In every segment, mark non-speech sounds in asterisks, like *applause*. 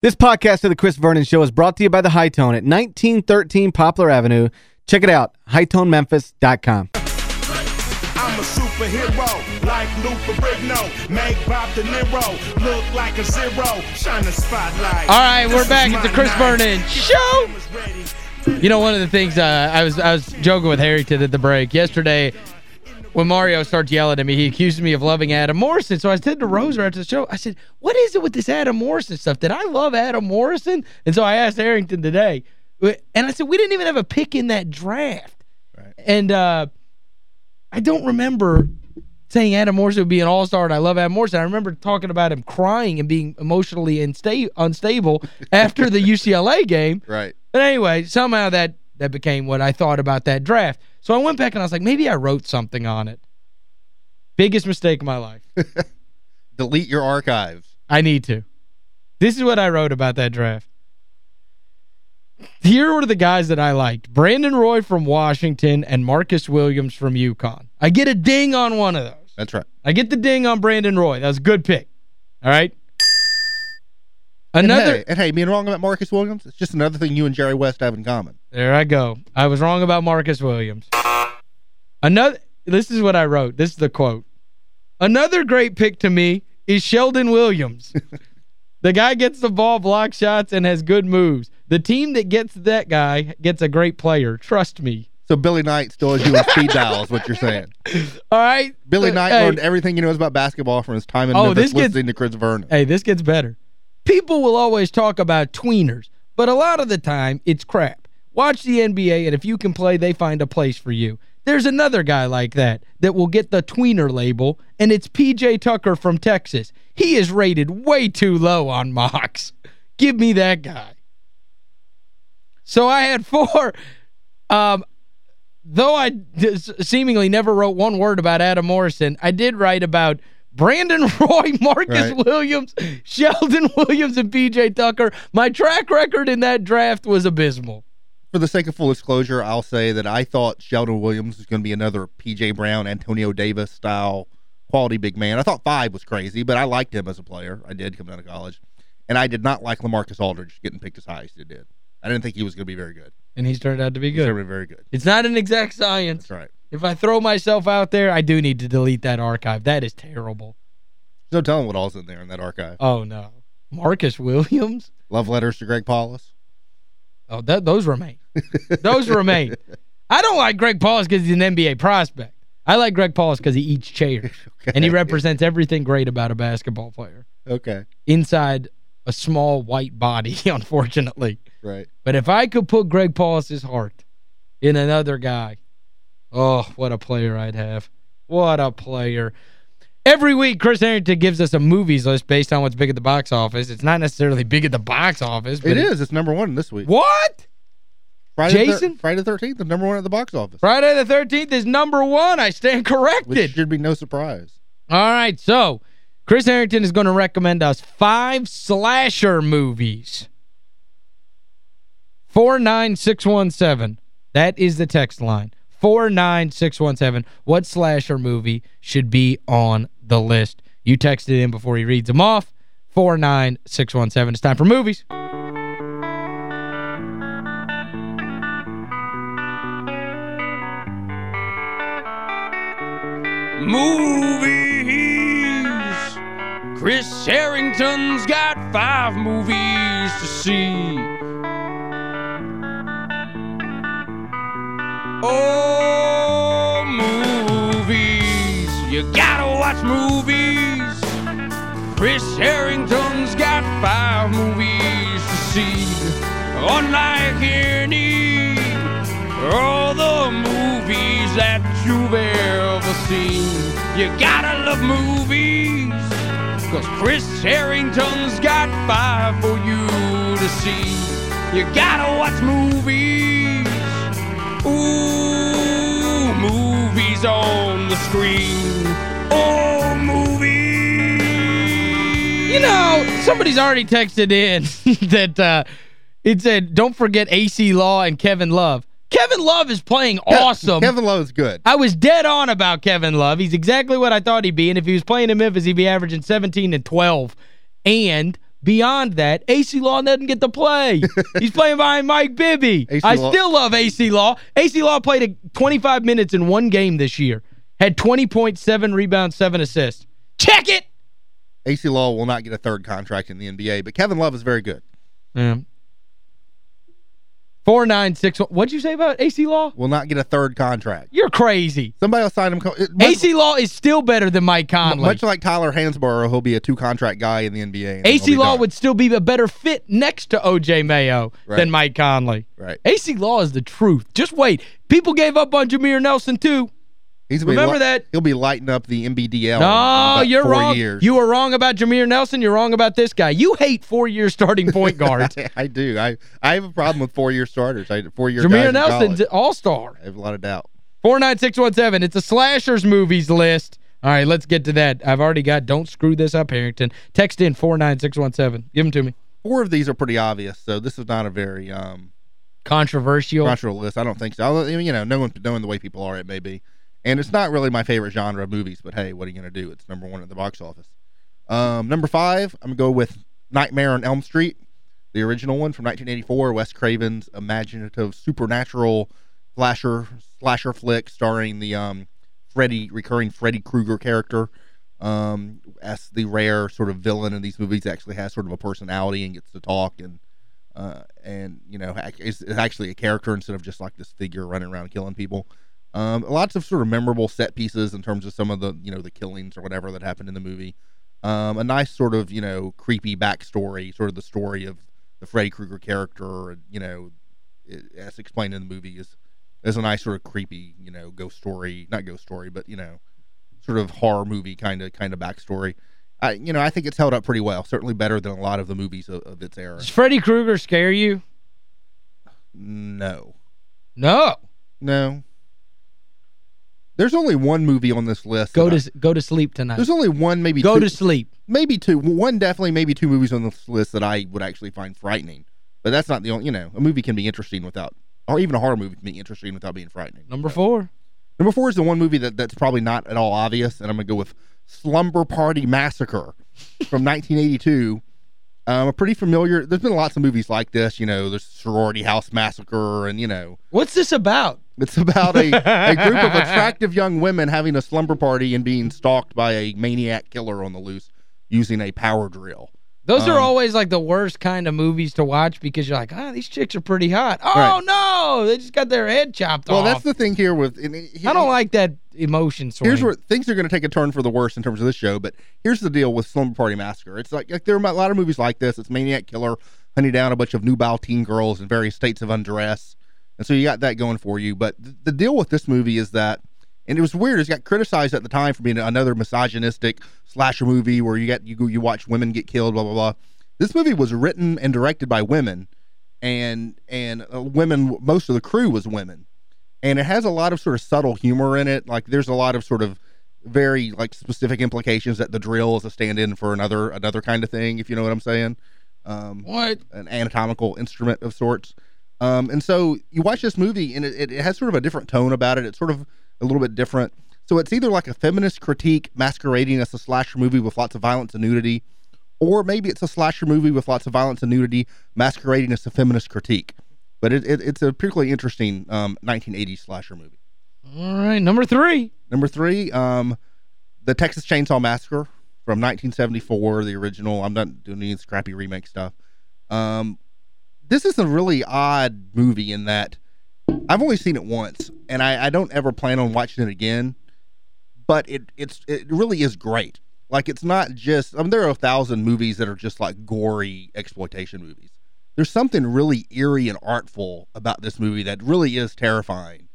This podcast of the Chris Vernon Show is brought to you by The Hi-Tone at 1913 Poplar Avenue. Check it out, hitonememphis.com. I'm a superhero, like Lou Ferrigno, make Bob De Niro look like a zero, shine the spotlight. All right, we're back. my It's the Chris night. Vernon Show. your cameras ready. You know, one of the things uh, I was I was joking with Harrington at the break yesterday when Mario starts yelling at me, he accuses me of loving Adam Morrison. So I said to Roser after the show, I said, what is it with this Adam Morrison stuff? Did I love Adam Morrison? And so I asked Harrington today. And I said, we didn't even have a pick in that draft. Right. And uh, I don't remember saying Adam Morrison would be an all-star and I love Adam Morrison. I remember talking about him crying and being emotionally unstable *laughs* after the UCLA game. Right. But anyway, somehow that that became what I thought about that draft. So I went back and I was like, maybe I wrote something on it. Biggest mistake of my life. *laughs* Delete your archives. I need to. This is what I wrote about that draft. Here were the guys that I liked. Brandon Roy from Washington and Marcus Williams from UConn. I get a ding on one of those. That's right. I get the ding on Brandon Roy. That was a good pick. All right? And Another hey, and hey, being wrong about Marcus Williams, it's just another thing you and Jerry West have in common. There I go. I was wrong about Marcus Williams. Another this is what I wrote. This is the quote. Another great pick to me is Sheldon Williams. *laughs* the guy gets the ball, block shots, and has good moves. The team that gets that guy gets a great player. Trust me. So Billy Knight still has you on speed dial is what you're saying. *laughs* All right? Billy Knight hey, learned everything he knows about basketball from his time in Oh, Memphis this gets- listening to Chris Vernon. Hey, this gets better. People will always talk about tweeners, but a lot of the time, it's crap. Watch the NBA, and if you can play, they find a place for you. There's another guy like that that will get the tweener label, and it's P.J. Tucker from Texas. He is rated way too low on mocks. *laughs* Give me that guy. So I had four. Um, though I seemingly never wrote one word about Adam Morrison, I did write about Brandon *laughs* Roy, Marcus Right. Williams, Sheldon Williams, and P.J. Tucker. My track record in that draft was abysmal. For the sake of full disclosure, I'll say that I thought Sheldon Williams was going to be another P.J. Brown, Antonio Davis style quality big man. I thought five was crazy, but I liked him as a player. I did come out of college. And I did not like Lamarcus Aldridge getting picked as high as he did. I didn't think he was going to be very good. And he's turned out to be good. be very good. It's not an exact science. That's right. If I throw myself out there, I do need to delete that archive. That is terrible. No telling what all's in there in that archive. Oh, no. Marcus Williams? Love letters to Greg Paulus. Oh, that those remain. those remain. *laughs* I don't like Greg Paulus because he's an NBA prospect. I like Greg Paulus because he eats chairs. *laughs* Okay. And he represents everything great about a basketball player. Okay. Inside a small white body, *laughs* unfortunately. Right. But if I could put Greg Paulus's heart in another guy, oh, what a player I'd have. What a player. Every week, Chris Harrington gives us a movies list based on what's big at the box office. It's not necessarily big at the box office. But It is. It's number one this week. What? Friday Jason? thir- Friday the 13th is number one at the box office. Friday the 13th is number one. I stand corrected. Which should be no surprise. All right, so Chris Harrington is going to recommend us five slasher movies. 49617. That is the text line. 49617. What slasher movie should be on the list? You text it in before he reads them off. 49617. It's time for movies. Movies. Chris Harrington's got five movies to see. Oh, movies. You gotta watch movies. Chris Harrington's got five movies to see. Unlike any all the movies that you've ever seen. You gotta love movies, cause Chris Harrington's got five for you to see. You gotta watch movies, ooh, movies on the screen. Oh, movies! You know, somebody's already texted in *laughs* that uh, it said, don't forget Acie Law and Kevin Love. Kevin Love is playing awesome. Kevin Love's good. I was dead on about Kevin Love. He's exactly what I thought he'd be, and if he was playing in Memphis, he'd be averaging 17 and 12 and Beyond that, Acie Law doesn't get to play. *laughs* He's playing behind Mike Bibby. I Law- still love Acie Law. Acie Law played a 25 minutes in one game this year. Had 20.7 rebounds, 7 assists. Check it! Acie Law will not get a third contract in the NBA, but Kevin Love is very good. Yeah. 496 What'd you say about Acie Law? Will not get a third contract. You're crazy. Somebody will sign him. co- it- much- Acie Law is still better than Mike Conley. Much like Tyler Hansbrough, he'll be a two-contract guy in the NBA. Acie Law would still be a better fit next to O.J. Mayo Right. than Mike Conley. Right. Acie Law is the truth. Just wait. People gave up on Jameer Nelson, too. He's Remember that? He'll be lighting up the NBDL No, you're wrong. years. You were wrong about Jameer Nelson. You're wrong about this guy. You hate four-year starting point *laughs* guards. I do. I I have a problem with four-year starters. I four-year Jameer guys Nelson's all-star. I have a lot of doubt. 49617. It's a slashers movies list. All right, let's get to that. I've already got Don't Screw This Up, Harrington. Text in 49617. Give them to me. Four of these are pretty obvious, so this is not a very um Controversial. controversial list. I don't think so. Although, You know, knowing knowing the way people are, it may be. And it's not really my favorite genre of movies, but hey, what are you going to do? It's number one at the box office. Um, number five, I'm going to go with Nightmare on Elm Street, the original one from 1984, Wes Craven's imaginative supernatural slasher slasher flick starring the um, Freddy recurring Freddy Krueger character um, as the rare sort of villain in these movies actually has sort of a personality and gets to talk and uh, and you know is actually a character instead of just like this figure running around killing people. Um, lots of sort of memorable set pieces in terms of some of the you know the killings or whatever that happened in the movie. Um, a nice sort of you know creepy backstory, sort of the story of the Freddy Krueger character. You know, it, as explained in the movie, is is a nice sort of creepy you know ghost story, not ghost story, but you know sort of horror movie kind of kind of backstory. I you know I think it's held up pretty well, certainly better than a lot of the movies of, of its era. Does Freddy Krueger scare you? No. No. No. There's only one movie on this list. Go to go to sleep tonight. There's only one, maybe Go two, to sleep. maybe two, one definitely, maybe two movies on this list that I would actually find frightening. But that's not the only, you know, a movie can be interesting without, or even a horror movie can be interesting without being frightening. Number four. Number four is the one movie that that's probably not at all obvious, and I'm gonna go with Slumber Party Massacre from 1982. Um, a pretty familiar. There's been lots of movies like this. You know, there's Sorority House Massacre, and you know, What's this about? It's about a, a group of *laughs* attractive young women having a slumber party and being stalked by a maniac killer on the loose using a power drill. Those are Um, always like the worst kind of movies to watch because you're like, ah, these chicks are pretty hot. Oh, Right. no, they just got their head chopped Well, off. Well, that's the thing here with... I don't like that emotion swing. Here's where things are going to take a turn for the worse in terms of this show, but here's the deal with Slumber Party Massacre. It's like, like there are a lot of movies like this. It's maniac killer hunting down a bunch of nubile teen girls in various states of undress. And so you got that going for you. But th- the deal with this movie is that, and it was weird, it got criticized at the time for being another misogynistic slasher movie where you get you you watch women get killed, blah blah blah. This movie was written and directed by women, and and uh, women. Most of the crew was women, and it has a lot of sort of subtle humor in it. Like there's a lot of sort of very like specific implications that the drill is a stand-in for another another kind of thing. If you know what I'm saying. Um, What? an anatomical instrument of sorts. Um, and so you watch this movie, and it, it has sort of a different tone about it. It's sort of a little bit different. So it's either like a feminist critique masquerading as a slasher movie with lots of violence and nudity, or maybe it's a slasher movie with lots of violence and nudity masquerading as a feminist critique. But it, it, it's a particularly interesting um, 1980s slasher movie. All right, number three. Number three, um, the Texas Chainsaw Massacre from 1974, the original. I'm not doing any scrappy remake stuff. Um, this is a really odd movie in that I've only seen it once, and I, I don't ever plan on watching it again. But it it's it really is great. Like it's not just. I mean, there are a thousand movies that are just like gory exploitation movies. There's something really eerie and artful about this movie that really is terrifying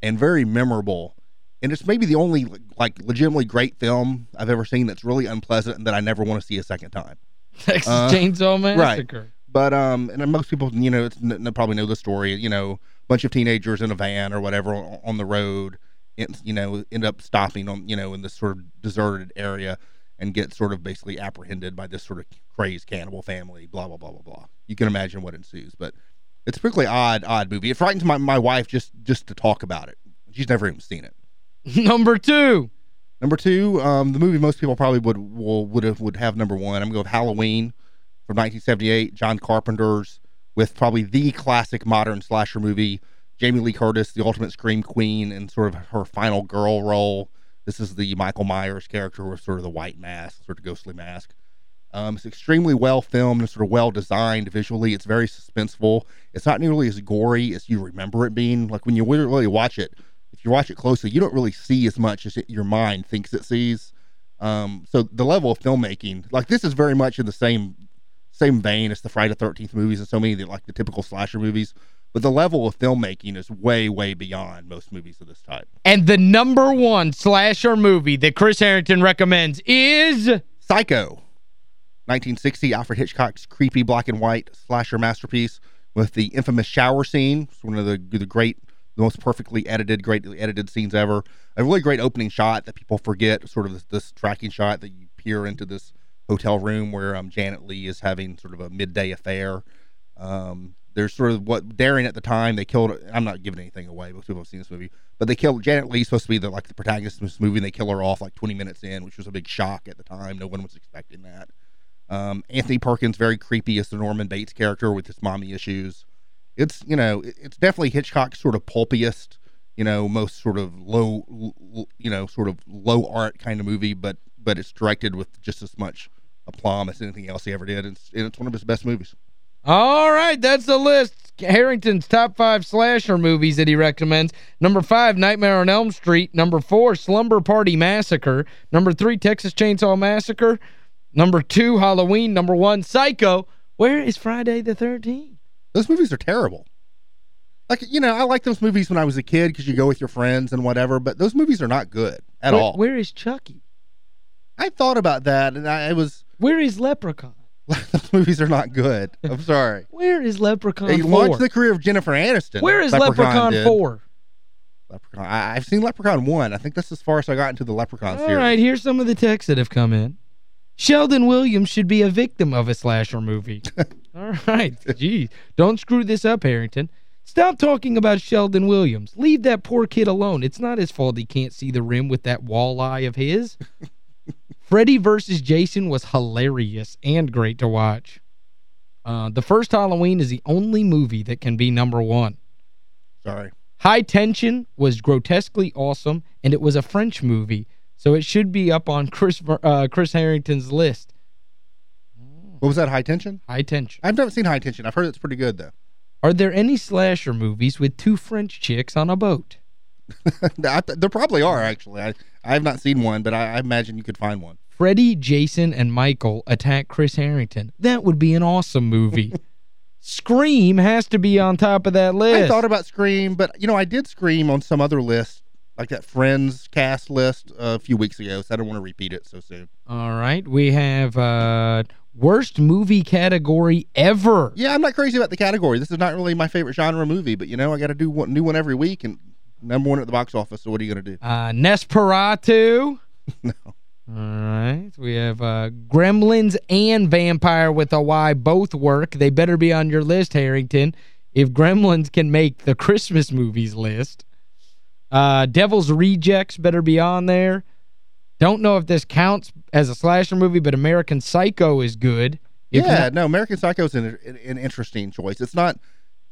and very memorable. And it's maybe the only like legitimately great film I've ever seen that's really unpleasant and that I never want to see a second time. *laughs* Texas Uh, Chainsaw Massacre. But um, and most people, you know, it's, n- n- probably know the story. You know, a bunch of teenagers in a van or whatever on, on the road, and, you know, end up stopping on, you know, in this sort of deserted area and get sort of basically apprehended by this sort of crazed cannibal family. Blah blah blah blah blah. You can imagine what ensues, but it's a particularly odd, odd movie. It frightens my, my wife just just to talk about it. She's never even seen it. *laughs* number two. Number two, um, the movie most people probably would will, would have would have number one. I'm going to go with Halloween from 1978, John Carpenter's, with probably the classic modern slasher movie, Jamie Lee Curtis, the ultimate scream queen, and sort of her final girl role. This is the Michael Myers character with sort of the white mask, sort of ghostly mask. Um, it's extremely well filmed and sort of well designed visually. It's very suspenseful. It's not nearly as gory as you remember it being. Like when you really watch it, if you watch it closely, you don't really see as much as it, your mind thinks it sees. Um, so the level of filmmaking, like this, is very much in the same same vein as the Friday Thirteenth movies and so many of the, like the typical slasher movies. But the level of filmmaking is way, way beyond most movies of this type. And the number one slasher movie that Chris Harrington recommends is... Psycho. 1960, Alfred Hitchcock's creepy black and white slasher masterpiece with the infamous shower scene. It's one of the, the great, the most perfectly edited, greatly edited scenes ever. A really great opening shot that people forget, sort of this, this tracking shot that you peer into this hotel room where um, Janet Leigh is having sort of a midday affair. Um, there's sort of what daring at the time they killed. I'm not giving anything away. Most people have seen this movie, but they killed Janet Leigh Supposed to be the like the protagonist of this movie, and they kill her off like 20 minutes in, which was a big shock at the time. No one was expecting that. Um, Anthony Perkins very creepy as the Norman Bates character with his mommy issues. It's you know it's definitely Hitchcock's sort of pulpiest, you know, most sort of low, you know, sort of low art kind of movie, but but it's directed with just as much aplomb as anything else he ever did. It's it's one of his best movies. All right, that's the list. Harrington's top five slasher movies that he recommends. Number five, Nightmare on Elm Street. Number four, Slumber Party Massacre. Number three, Texas Chainsaw Massacre. Number two, Halloween. Number one, Psycho. Where is Friday the 13th? Those movies are terrible. Like, you know, I like those movies when I was a kid because you go with your friends and whatever, but those movies are not good at where, all. Where is Chucky? I thought about that, and I, I was... Where is Leprechaun? *laughs* those movies are not good. I'm sorry. Where is Leprechaun They 4? launched the career of Jennifer Aniston. Where is Leprechaun, Leprechaun 4? Leprechaun. I, have seen Leprechaun 1. I think that's as far as I got into the Leprechaun All series. right, here's some of the texts that have come in. Sheldon Williams should be a victim of a slasher movie. *laughs* All right, geez. Don't screw this up, Harrington. Stop talking about Sheldon Williams. Leave that poor kid alone. It's not his fault he can't see the rim with that walleye of his. *laughs* Freddy versus Jason was hilarious and great to watch. Uh, the first Halloween is the only movie that can be number one. Sorry. High Tension was grotesquely awesome, and it was a French movie, so it should be up on Chris uh, Chris Harrington's list. What was that, High Tension? High Tension. I've never seen High Tension. I've heard it's pretty good, though. Are there any slasher movies with two French chicks on a boat? *laughs* There probably are, actually. I, I have not seen one, but I, I imagine you could find one. Freddy, Jason, and Michael attack Chris Harrington. That would be an awesome movie. *laughs* Scream has to be on top of that list. I thought about Scream, but, you know, I did Scream on some other list, like that Friends cast list uh, a few weeks ago, so I don't want to repeat it so soon. All right. We have uh, worst movie category ever. Yeah, I'm not crazy about the category. This is not really my favorite genre movie, but, you know, I got to do one new one every week, and number one at the box office, so what are you going to do? Uh, Nosferatu. *laughs* no. All right. We have uh, Gremlins and Vampire with a Y both work. They better be on your list, Harrington. If Gremlins can make the Christmas movies list. Uh, Devil's Rejects better be on there. Don't know if this counts as a slasher movie, but American Psycho is good. If yeah, no, American Psycho is an, an interesting choice. It's not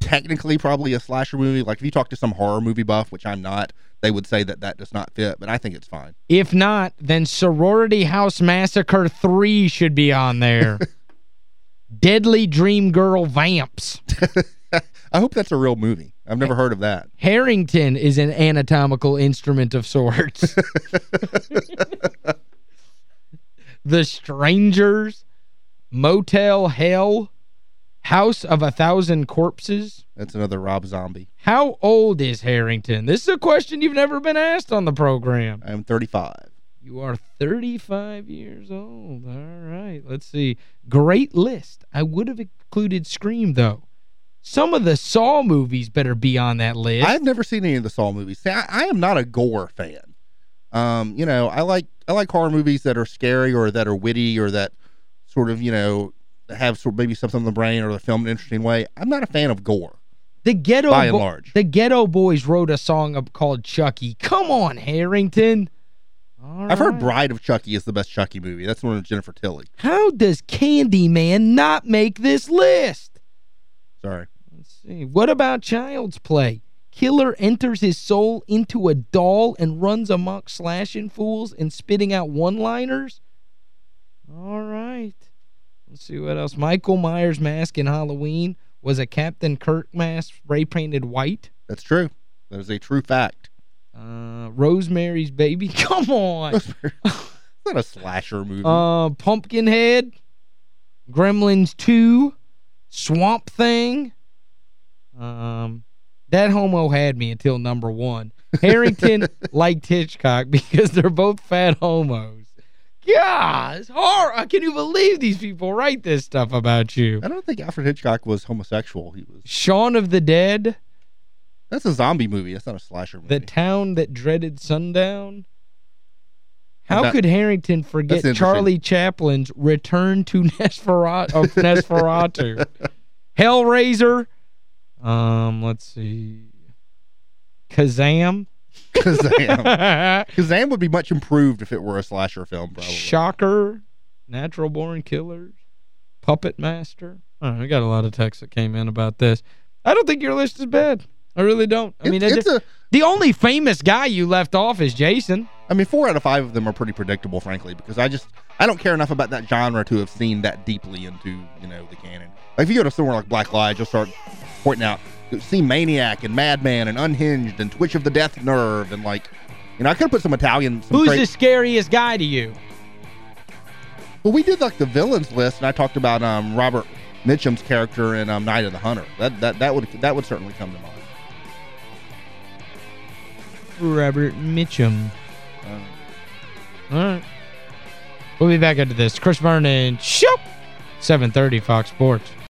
technically probably a slasher movie. Like, if you talk to some horror movie buff, which I'm not, they would say that that does not fit, but I think it's fine. If not, then Sorority House Massacre 3 should be on there. *laughs* Deadly Dream Girl Vamps. *laughs* I hope that's a real movie. I've never heard of that. Harrington is an anatomical instrument of sorts. *laughs* the Strangers, Motel Hell, House of a Thousand Corpses. That's another Rob Zombie. How old is Harrington? This is a question you've never been asked on the program. I'm 35. You are 35 years old. All right. Let's see. Great list. I would have included Scream, though. Some of the Saw movies better be on that list. I've never seen any of the Saw movies. See, I, I am not a gore fan. Um, you know, I like I like horror movies that are scary or that are witty or that sort of, you know, have sort of maybe something in the brain or they film in an interesting way. I'm not a fan of gore. The Ghetto By and large. The Geto Boys wrote a song up called Chucky. Come on, Harrington. I've heard. Bride of Chucky is the best Chucky movie. That's one with Jennifer Tilly. How does Candyman not make this list? Sorry. Let's see. What about Child's Play? Killer enters his soul into a doll and runs amok slashing fools and spitting out one-liners? All right. Let's see what else. Michael Myers' mask in Halloween was a Captain Kirk mask spray-painted white. That's true. That is a true fact. Uh, Rosemary's Baby. *laughs* Come on. *laughs* It's not a slasher movie. Uh, Pumpkinhead, Gremlins 2, Swamp Thing. Um, that homo had me until number one. *laughs* Harrington liked Hitchcock because they're both fat homos. God, it's hard. Can you believe these people write this stuff about you? I don't think Alfred Hitchcock was homosexual. He was. Shaun of the Dead, That's a zombie movie. That's not a slasher movie. The Town That Dreaded Sundown. How That- could Harrington forget Charlie Chaplin's Return to Nosferatu? of *laughs* Nosferatu? Hellraiser. Um, let's see. Kazaam. *laughs* Kazaam. Kazaam *laughs* would be much improved if it were a slasher film, probably. Shocker. Natural Born Killers. Puppet Master. We got a lot of texts that came in about this. I don't think your list is bad. I really don't. I mean, it's, it- it's a, the only famous guy you left off is Jason. I mean, four out of five of them are pretty predictable, frankly, because I just I don't care enough about that genre to have seen that deeply into you know the canon. Like if you go to somewhere like Black Light, you'll start pointing out see Maniac and Madman and Unhinged and Twitch of the Death Nerve and like you know I could have put some Italian. Some Who's the scariest guy to you? Well, we did like the villains list, and I talked about um Robert Mitchum's character in um, Night of the Hunter. That that that would that would certainly come to mind. Robert Mitchum. All right. We'll be back after this. Chris Vernon, show. 730 Fox Sports.